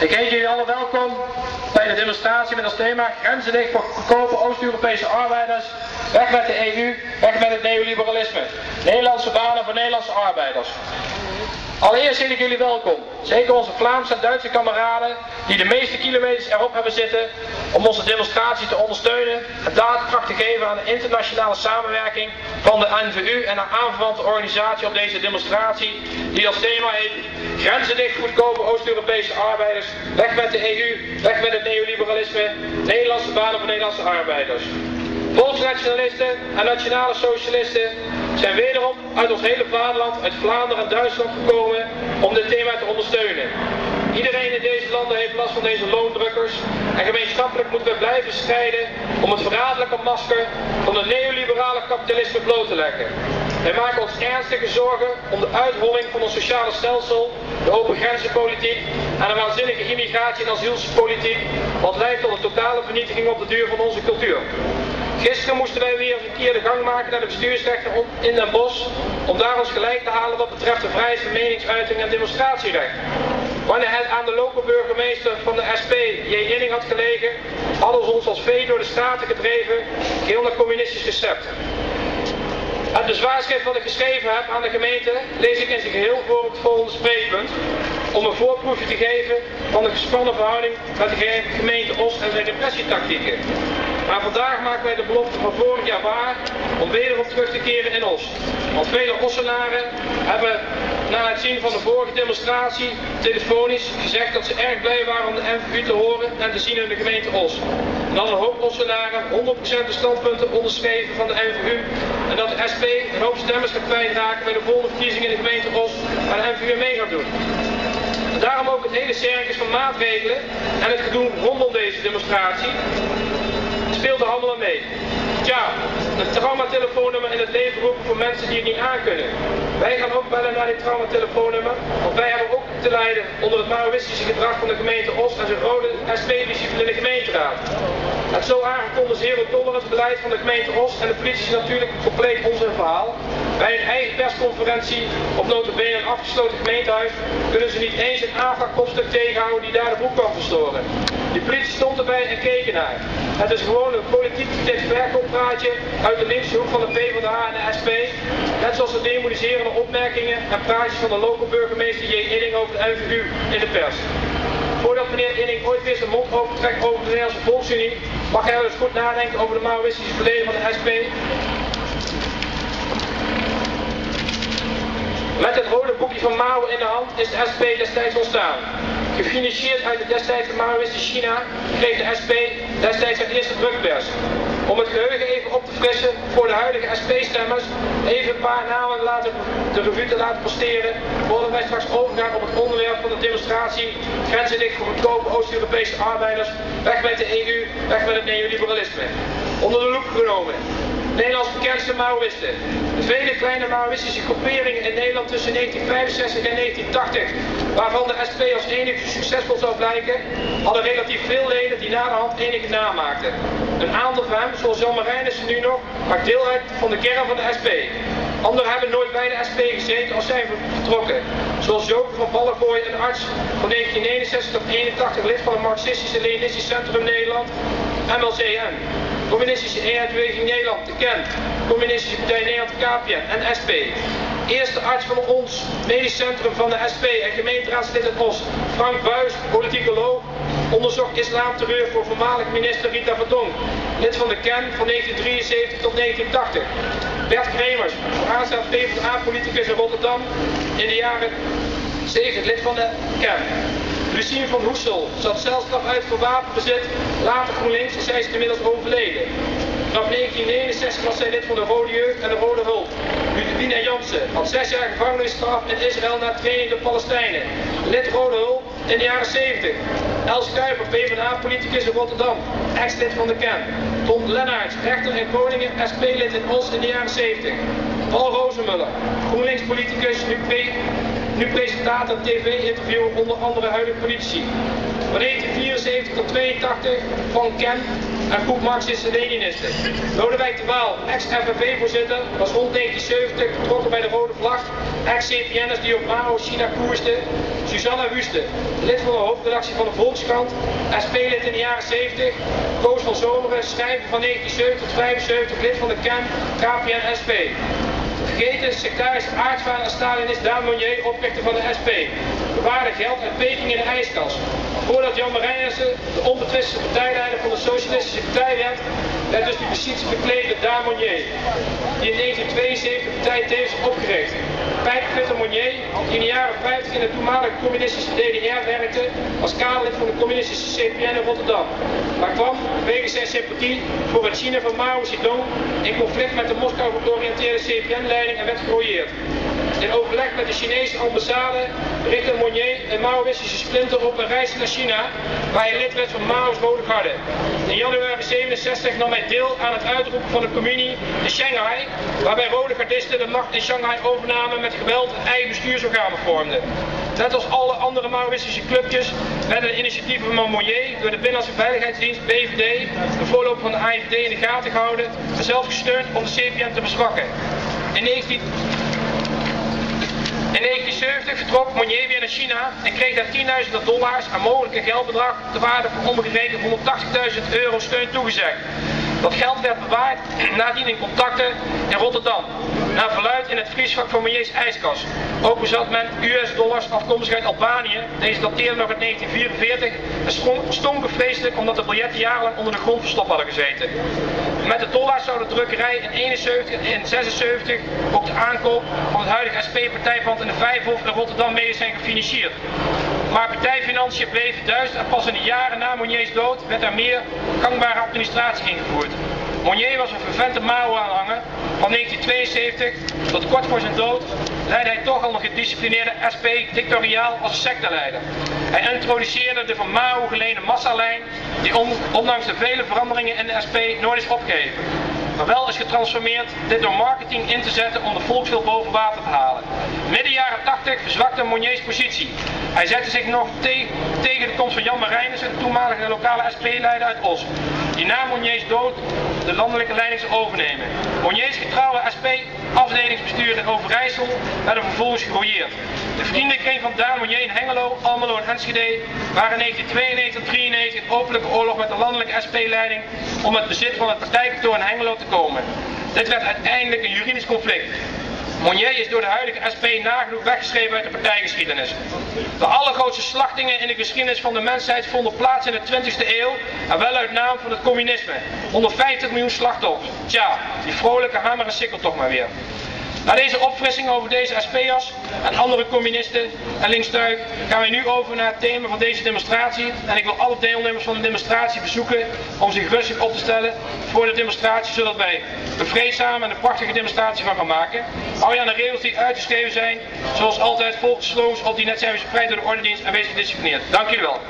Ik heet jullie allen welkom bij de demonstratie met als thema grenzen dicht voor goedkope Oost-Europese arbeiders. Weg met de EU, weg met het neoliberalisme. Nederlandse banen voor Nederlandse arbeiders. Allereerst heet ik jullie welkom. Zeker onze Vlaamse en Duitse kameraden die de meeste kilometers erop hebben zitten om onze demonstratie te ondersteunen en daadkracht te geven aan de internationale samenwerking van de NVU en haar aanverwante organisatie op deze demonstratie die als thema heet Grenzen dicht goedkope Oost-Europese arbeiders, weg met de EU, weg met het neoliberalisme, Nederlandse banen voor Nederlandse arbeiders. Volksnationalisten en nationale socialisten zijn wederom uit ons hele vaderland, uit Vlaanderen en Duitsland gekomen om dit thema te ondersteunen. Iedereen in deze landen heeft last van deze loondrukkers en gemeenschappelijk moeten we blijven strijden om het verraderlijke masker van het neoliberale kapitalisme bloot te leggen. Wij maken ons ernstige zorgen om de uitholling van ons sociale stelsel, de open grenzenpolitiek en de waanzinnige immigratie- en asielspolitiek, wat leidt tot een totale vernietiging op de duur van onze cultuur. Gisteren moesten wij weer een keer de gang maken naar de bestuursrechter in Den Bosch om daar ons gelijk te halen wat betreft de vrijheid van meningsuiting en demonstratierecht. Wanneer het aan de lokale burgemeester van de SP, J. Inning, had gelegen, hadden ze ons als vee door de straten gedreven, geheel naar communistisch recept. Het bezwaarschrift wat ik geschreven heb aan de gemeente lees ik in zijn geheel voor het volgende spreekpunt. Om een voorproefje te geven van de gespannen verhouding met de gemeente Os en zijn repressietactieken. Maar vandaag maken wij de belofte van vorig jaar waar om wederom terug te keren in Os. Want vele Ossenaren hebben na het zien van de vorige demonstratie telefonisch gezegd dat ze erg blij waren om de MVU te horen en te zien in de gemeente Os. En dat een hoop Ossenaren 100% de standpunten onderschreven van de MVU en dat de SP een hoop stemmers gaat kwijtraken bij de volgende verkiezingen in de gemeente Os waar de MVU mee gaat doen. Daarom ook het hele circus van maatregelen en het gedoe rondom deze demonstratie speelt er allemaal mee. Tja, een traumatelefoonnummer in het leven roepen voor mensen die het niet aankunnen. Wij gaan ook bellen naar dit traumatelefoonnummer, want wij hebben ook te lijden onder het Maoïstische gedrag van de gemeente Os en zijn rode SP-discipline in de gemeenteraad. Het zo aangekondigde zero tolerance beleid van de gemeente Os en de politie is natuurlijk compleet onzin verhaal. Bij een eigen persconferentie op notabene een afgesloten gemeentehuis kunnen ze niet eens een AFA-kopstuk tegenhouden die daar de boek kan verstoren. Die politie stond erbij en keek ernaar. Het is gewoon een politiek verkooppraatje uit de linkse hoek van de PvdA en de SP. Net zoals de demoniserende opmerkingen en praatjes van de lokale burgemeester J. Inning over de NVU in de pers. Voordat meneer Inning ooit weer zijn mond opentrekt over de Nederlandse Volksunie, mag hij wel eens goed nadenken over de Maoïstische verleden van de SP. Met het rode boekje van Mao in de hand is de SP destijds ontstaan. Gefinancierd uit het destijds Maoïstische China kreeg de SP destijds zijn eerste drukpers. Om het geheugen even op te frissen voor de huidige SP-stemmers, even een paar namen laten, de revue te laten posteren, voordat wij straks overgaan op het onderwerp van de demonstratie Grenzen dicht voor goedkope Oost-Europese arbeiders, weg met de EU, weg met het neoliberalisme. Onder de loep genomen. Nederlands bekendste Maoïsten. De vele kleine Maoïstische groeperingen in Nederland tussen 1965 en 1980, waarvan de SP als enige succesvol zou blijken, hadden relatief veel leden die na de hand enige naam maakten. Een aantal van hem, zoals Jan Marijnissen nu nog, maakt deel uit van de kern van de SP. Anderen hebben nooit bij de SP gezeten als zijn vertrokken. Zoals Joop van Ballenkooi, een arts van 1969 tot 81 lid van het Marxistische Leninistisch Centrum Nederland, MLCN. Communistische Eenheidsbeweging Nederland, de KEN, Communistische Partij Nederland, KPN en SP. Eerste arts van ons medisch centrum van de SP en gemeenteraadslid het Os, Frank Buis, politicoloog, onderzocht islamterreur voor voormalig minister Rita Verdonk, lid van de KEN van 1973 tot 1980. Bert Kremers, vooraanstaand PvdA-politicus in Rotterdam in de jaren 7 lid van de KEN. Lucien van Hoesel zat celstraf uit voor wapenbezit, later GroenLinks en zij is inmiddels overleden. Vanaf 1969 was zij lid van de Rode Jeugd en de Rode Hulp. Ludwina Jansen had zes jaar gevangenisstraf in Israël na training door Palestijnen. Lid Rode Hulp in de jaren 70. Els Kuiper, PvdA-politicus in Rotterdam, ex-lid van de KEN. Tom Lennarts, rechter in Groningen, SP-lid in Os in de jaren 70. Paul Rozenmuller, GroenLinks-politicus, nu nu presentator tv-interviewer onder andere huidige politici. Van 1974 tot 82 van Ken en groep Marxisten-Leninisten. Lodewijk de Waal, ex-FNV-voorzitter, was rond 1970 betrokken bij de Rode Vlag. Ex-CPN'ers die op Mao China koersten. Susanna Wuste, lid van de hoofdredactie van de Volkskrant. SP-lid in de jaren 70. Koos van Zomeren, schrijver van 1970 tot 75, lid van de KEN, KPN-SP. Vergeten secretaris aartsvader Stalinist Daan Monnier, oprichter van de SP. Bewaarde geld uit Peking in de ijskast. Voordat Jan Marijnissen de onbetwiste partijleider van de Socialistische Partij werd, werd dus die positie bekleed door Daan Monnier, die in 1972 de partij tevens opgericht. Pijpfitter Monnier, die in de jaren 50 in de toenmalige communistische DDR werkte, als kaderlid van de communistische CPN in Rotterdam. Maar kwam, wegens zijn sympathie voor het China van Mao Zedong, in conflict met de Moskou georiënteerde CPN-leiding en werd gerooieerd. In overleg met de Chinese ambassade richtte Monnier een Maoïstische splinter op een reis naar China, waar hij lid werd van Mao's Rode Garde. In januari 67 nam hij deel aan het uitroepen van de communie in Shanghai, waarbij Rode Gardisten de macht in Shanghai overnamen met geweld en eigen bestuursorganen vormden. Net als alle andere Maoïstische clubjes werden de initiatieven van Monnier door de Binnenlandse Veiligheidsdienst BVD, de voorloper van de AIVD in de gaten gehouden en zelfs gesteund om de CPN te bezwakken. In 19... In 1970 vertrok Monnier weer naar China en kreeg daar 10.000 dollars aan mogelijke geldbedrag te waarde van omgerekend 180.000 euro steun toegezegd. Dat geld werd bewaard nadien in contacten in Rotterdam. Naar verluid in het vriesvak van Monniers ijskast. Ook bezat men US-dollars afkomstig uit Albanië. Deze dateerden nog uit 1944 en stonken vreselijk omdat de biljetten jarenlang onder de grond verstopt hadden gezeten. Met de dollars zou de drukkerij in 71 en 76 ook de aankoop van het huidige SP-partijpand in de Vijfhof in Rotterdam mede zijn gefinancierd. Maar partijfinanciën bleven duizend en pas in de jaren na Monniers dood werd er meer gangbare administratie ingevoerd. Monnier was een vervente Mao-aanhanger. Van 1972 tot kort voor zijn dood leidde hij toch al een gedisciplineerde SP dictatoriaal als secteleider. Hij introduceerde de van Mao geleende massalijn die ondanks de vele veranderingen in de SP nooit is opgegeven maar wel is getransformeerd dit door marketing in te zetten om de volkswil boven water te halen. Jaren 80 verzwakte Monniers positie. Hij zette zich nog te tegen de komst van Jan Marijnissen, toenmalige lokale SP-leider uit Os, die na Monniers dood de landelijke leiding zou overnemen. Monniers getrouwe SP-afdelingsbestuur in Overijssel werden vervolgens gerooieerd. De vriendenkring van Daan Monnier in Hengelo, Almelo en Enschede waren in 1992 1993 in openlijke oorlog met de landelijke SP-leiding om het bezit van het partijkantoor in Hengelo te komen. Dit werd uiteindelijk een juridisch conflict. Monnier is door de huidige SP nagenoeg weggeschreven uit de partijgeschiedenis. De allergrootste slachtingen in de geschiedenis van de mensheid vonden plaats in de 20e eeuw en wel uit naam van het communisme. 150 miljoen slachtoffers. Tja, die vrolijke hamer en sikkel toch maar weer. Na deze opfrissing over deze SP'ers en andere communisten en linkstuig gaan wij nu over naar het thema van deze demonstratie. En ik wil alle deelnemers van de demonstratie verzoeken om zich rustig op te stellen voor de demonstratie, zodat wij een vreedzame en een prachtige demonstratie van gaan maken. Hou je aan de regels die uitgeschreven zijn, zoals altijd volgens slogans op die net zijn verspreid door de ordendienst en wees gedisciplineerd. Dank jullie wel.